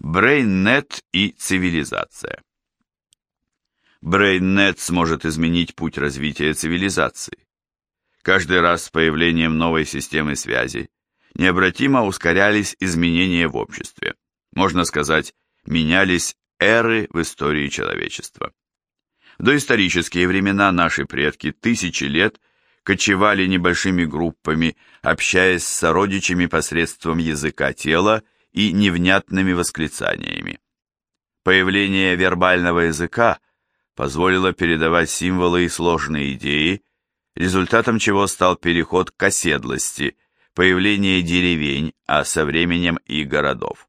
BrainNet и цивилизация. BrainNet сможет изменить путь развития цивилизации. Каждый раз с появлением новой системы связи необратимо ускорялись изменения в обществе. Можно сказать, менялись эры в истории человечества. В доисторические времена наши предки тысячи лет кочевали небольшими группами, общаясь с сородичами посредством языка тела и невнятными восклицаниями. Появление вербального языка позволило передавать символы и сложные идеи, результатом чего стал переход к оседлости, появление деревень, а со временем и городов.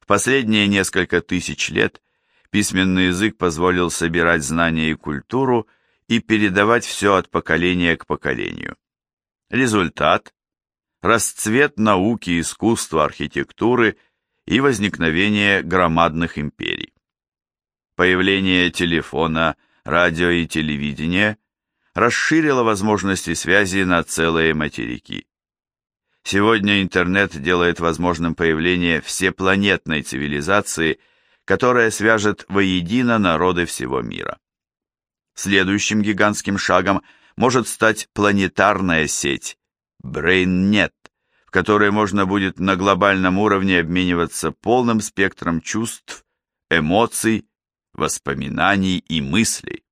В последние несколько тысяч лет письменный язык позволил собирать знания и культуру и передавать все от поколения к поколению. Результат – расцвет науки, искусства, архитектуры и возникновение громадных империй. Появление телефона, радио и телевидения расширило возможности связи на целые материки. Сегодня интернет делает возможным появление всепланетной цивилизации, которая свяжет воедино народы всего мира. Следующим гигантским шагом может стать планетарная сеть BrainNet, в которой можно будет на глобальном уровне обмениваться полным спектром чувств, эмоций, воспоминаний и мыслей.